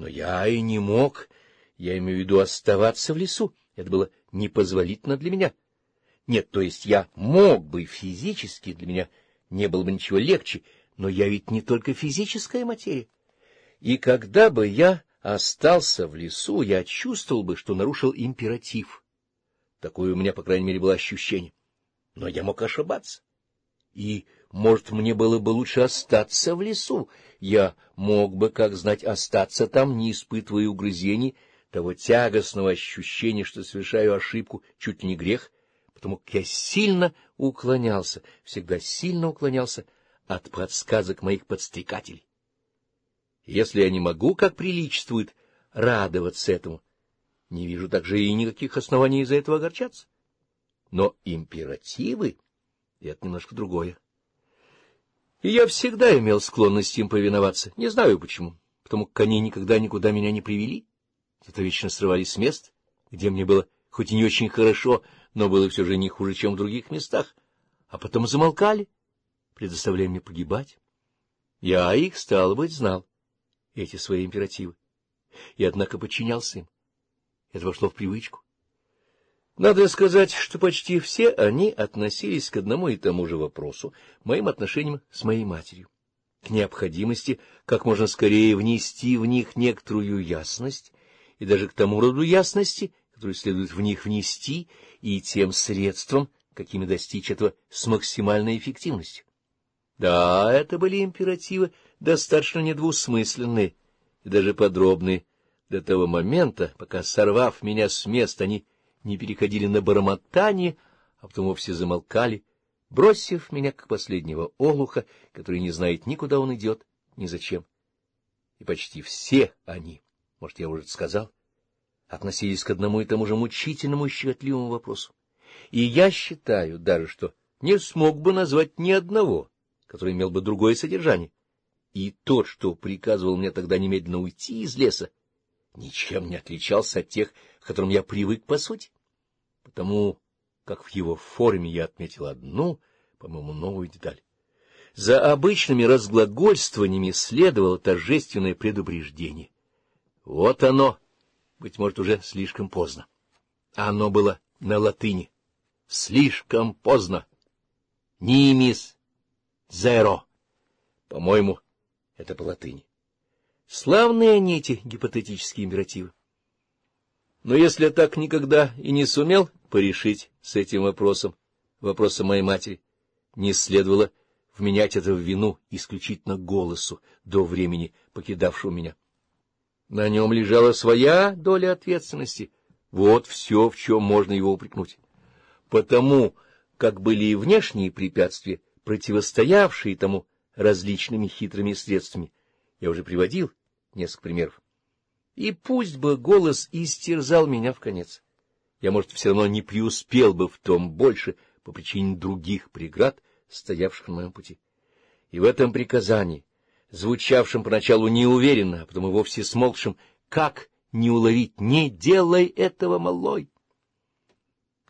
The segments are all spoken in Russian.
Но я и не мог, я имею в виду оставаться в лесу. Это было непозволительно для меня. Нет, то есть я мог бы физически, для меня не было бы ничего легче, но я ведь не только физическая материя. И когда бы я остался в лесу, я чувствовал бы, что нарушил императив. Такое у меня, по крайней мере, было ощущение. Но я мог ошибаться. И может, мне было бы лучше остаться в лесу? Я мог бы, как знать, остаться там, не испытывая угрызений, того тягостного ощущения, что совершаю ошибку, чуть ли не грех, потому как я сильно уклонялся, всегда сильно уклонялся от подсказок моих подстрекателей. Если я не могу, как приличествует, радоваться этому, не вижу также и никаких оснований из-за этого огорчаться. Но императивы — это немножко другое. И я всегда имел склонность им повиноваться. Не знаю почему, потому как они никогда никуда меня не привели, зато вечно срывались с мест, где мне было хоть и не очень хорошо, но было все же не хуже, чем в других местах, а потом замолкали, предоставляя мне погибать. Я их, стало быть, знал, эти свои императивы, и, однако, подчинялся им. Это вошло в привычку. Надо сказать, что почти все они относились к одному и тому же вопросу — моим отношениям с моей матерью, к необходимости как можно скорее внести в них некоторую ясность и даже к тому роду ясности, которую следует в них внести, и тем средством, какими достичь этого с максимальной эффективностью. Да, это были императивы достаточно недвусмысленные и даже подробные до того момента, пока, сорвав меня с места, они не переходили на бормотание, а потом вовсе замолкали, бросив меня как последнего олуха, который не знает ни куда он идет, ни зачем. И почти все они, может, я уже сказал, относились к одному и тому же мучительному и щекотливому вопросу. И я считаю даже, что не смог бы назвать ни одного, который имел бы другое содержание. И тот, что приказывал мне тогда немедленно уйти из леса, ничем не отличался от тех, к которым я привык по сути потому как в его форме я отметил одну, по-моему, новую деталь. За обычными разглагольствованиями следовало торжественное предупреждение. Вот оно, быть может, уже слишком поздно. Оно было на латыни. Слишком поздно. Нимис зеро. По-моему, это по латыни. Славные нити эти гипотетические императивы. Но если так никогда и не сумел порешить с этим вопросом, вопросом моей матери, не следовало вменять это в вину исключительно голосу до времени покидавшего меня. На нем лежала своя доля ответственности. Вот все, в чем можно его упрекнуть. Потому как были и внешние препятствия, противостоявшие тому различными хитрыми средствами, я уже приводил несколько примеров и пусть бы голос истерзал меня в конец. Я, может, все равно не преуспел бы в том больше по причине других преград, стоявших на моем пути. И в этом приказании, звучавшем поначалу неуверенно, а потом и вовсе смолкшем, как не уловить, не делай этого, малой!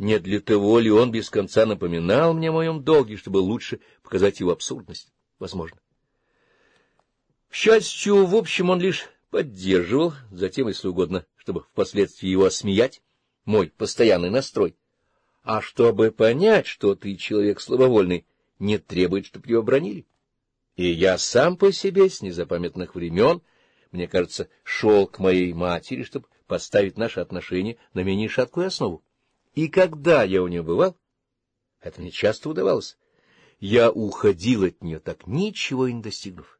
Не для того ли он без конца напоминал мне о моем долге, чтобы лучше показать его абсурдность? Возможно. К счастью, в общем, он лишь поддерживал, затем, если угодно, чтобы впоследствии его осмеять, мой постоянный настрой. А чтобы понять, что ты человек слабовольный, не требует, чтобы его бронили. И я сам по себе с незапамятных времен, мне кажется, шел к моей матери, чтобы поставить наши отношения на менее шаткую основу. И когда я у нее бывал, это мне часто удавалось, я уходил от нее, так ничего и не достигнув.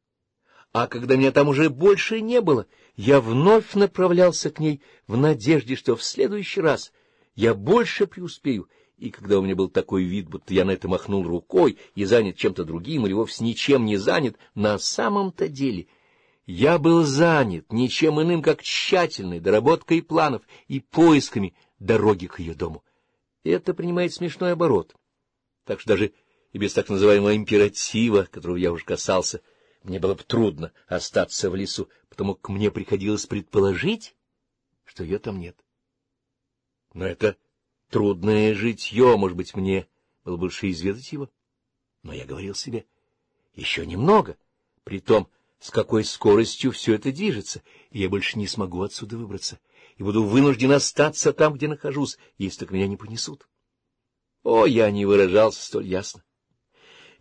А когда меня там уже больше не было, я вновь направлялся к ней в надежде, что в следующий раз я больше преуспею. И когда у меня был такой вид, будто я на это махнул рукой и занят чем-то другим, или вовсе ничем не занят, на самом-то деле я был занят ничем иным, как тщательной доработкой планов и поисками дороги к ее дому. Это принимает смешной оборот. Так что даже и без так называемого императива, которого я уже касался, — мне было бы трудно остаться в лесу, потому как мне приходилось предположить, что ее там нет. Но это трудное житье, может быть, мне было бы лучше изведать его. Но я говорил себе, еще немного, при том, с какой скоростью все это движется, и я больше не смогу отсюда выбраться, и буду вынужден остаться там, где нахожусь, если так меня не понесут. О, я не выражался столь ясно.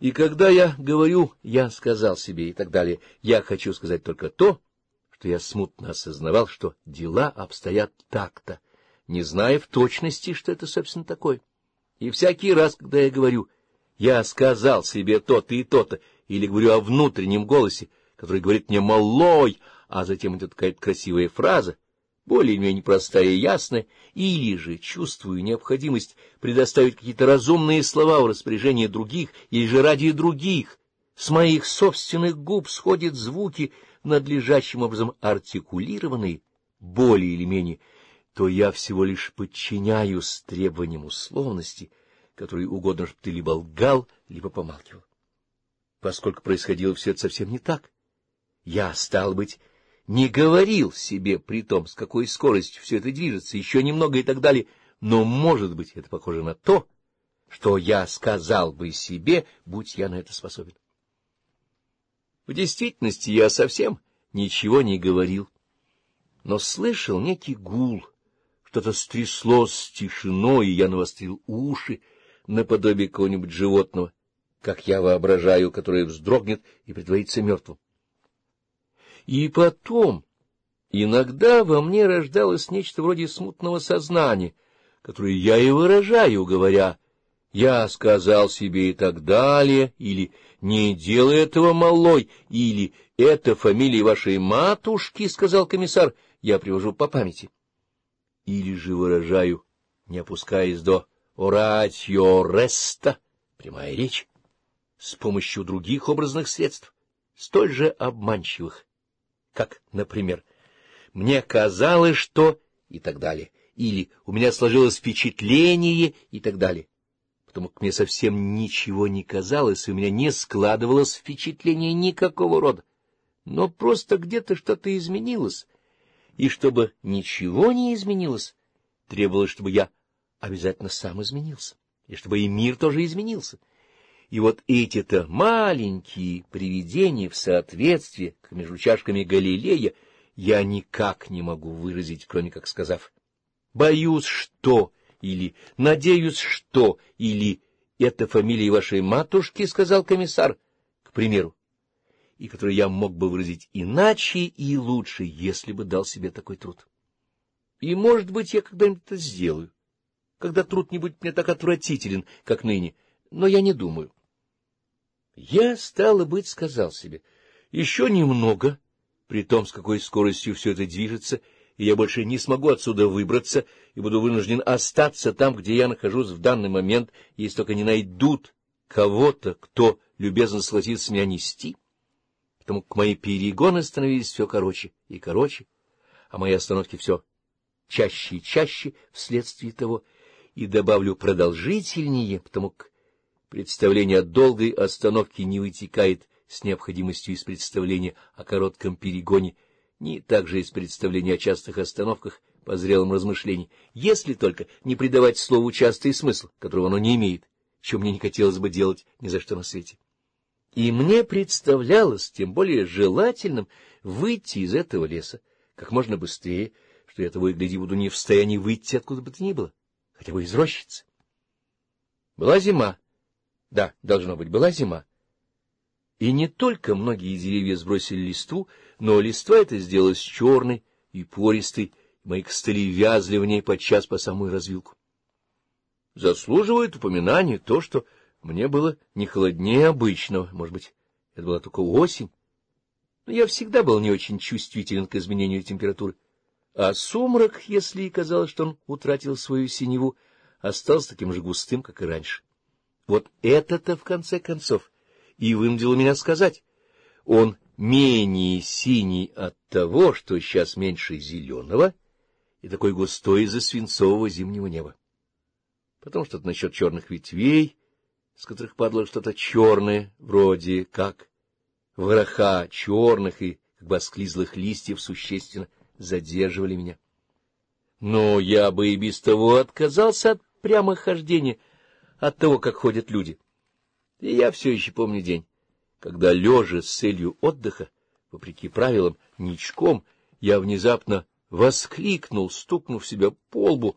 И когда я говорю «я сказал себе» и так далее, я хочу сказать только то, что я смутно осознавал, что дела обстоят так-то, не зная в точности, что это, собственно, такое. И всякий раз, когда я говорю «я сказал себе то-то и то-то», или говорю о внутреннем голосе, который говорит мне «малой», а затем идет какая-то красивая фраза, более-менее простая и ясная, или же чувствую необходимость предоставить какие-то разумные слова в распоряжение других, или же ради других, с моих собственных губ сходят звуки, надлежащим образом артикулированные, более или менее, то я всего лишь подчиняюсь требованиям условности, которые угодно, чтобы ты либо лгал, либо помалкивал. Поскольку происходило все это совсем не так, я, стал быть, не говорил себе при том, с какой скоростью все это движется, еще немного и так далее, но, может быть, это похоже на то, что я сказал бы себе, будь я на это способен. В действительности я совсем ничего не говорил, но слышал некий гул, что-то стряслось с тишиной, и я навострил уши наподобие какого-нибудь животного, как я воображаю, которое вздрогнет и притворится мертвым. И потом, иногда во мне рождалось нечто вроде смутного сознания, которое я и выражаю, говоря «я сказал себе» и так далее, или «не делай этого, малой», или «это фамилия вашей матушки», — сказал комиссар, я привожу по памяти. Или же выражаю, не опускаясь до «оратио реста», прямая речь, с помощью других образных средств, столь же обманчивых как, например, «мне казалось, что...» и так далее, или «у меня сложилось впечатление» и так далее, потому как мне совсем ничего не казалось, и у меня не складывалось впечатление никакого рода, но просто где-то что-то изменилось, и чтобы ничего не изменилось, требовалось, чтобы я обязательно сам изменился, и чтобы и мир тоже изменился. И вот эти-то маленькие привидения в соответствии к между чашками Галилея я никак не могу выразить, кроме как сказав «боюсь, что» или «надеюсь, что» или «это фамилия вашей матушки», — сказал комиссар, к примеру, и который я мог бы выразить иначе и лучше, если бы дал себе такой труд. И, может быть, я когда-нибудь это сделаю, когда труд не будет мне так отвратителен, как ныне, но я не думаю. Я, стало быть, сказал себе, еще немного, при том, с какой скоростью все это движется, и я больше не смогу отсюда выбраться и буду вынужден остаться там, где я нахожусь в данный момент, если только не найдут кого-то, кто любезно согласится меня нести. Потому к мои перегоны становились все короче и короче, а мои остановки все чаще и чаще вследствие того, и добавлю продолжительнее, потому к Представление о долгой остановке не вытекает с необходимостью из представления о коротком перегоне, ни также из представления о частых остановках по зрелым размышлениям, если только не придавать слову частый смысл, которого оно не имеет, чего мне не хотелось бы делать ни за что на свете. И мне представлялось тем более желательным выйти из этого леса как можно быстрее, что я того и гляди буду не в состоянии выйти откуда бы то ни было, хотя бы из рощицы. Была зима. Да, должно быть, была зима. И не только многие деревья сбросили листву, но листва эта сделалась черной и пористой, мои костыли вязли в ней подчас по самую развилку. Заслуживает упоминания то, что мне было не холоднее обычного, может быть, это была только осень, но я всегда был не очень чувствителен к изменению температуры. А сумрак, если и казалось, что он утратил свою синеву, остался таким же густым, как и раньше. Вот это-то, в конце концов, и вынудило меня сказать. Он менее синий от того, что сейчас меньше зеленого, и такой густой из-за свинцового зимнего неба. Потом что-то насчет черных ветвей, с которых падало что-то черное, вроде как вороха черных и как бы осклизлых листьев существенно задерживали меня. Но я бы и без того отказался от прямохождения — от того, как ходят люди. И я все еще помню день, когда, лежа с целью отдыха, вопреки правилам, ничком, я внезапно воскликнул, стукнув себя по лбу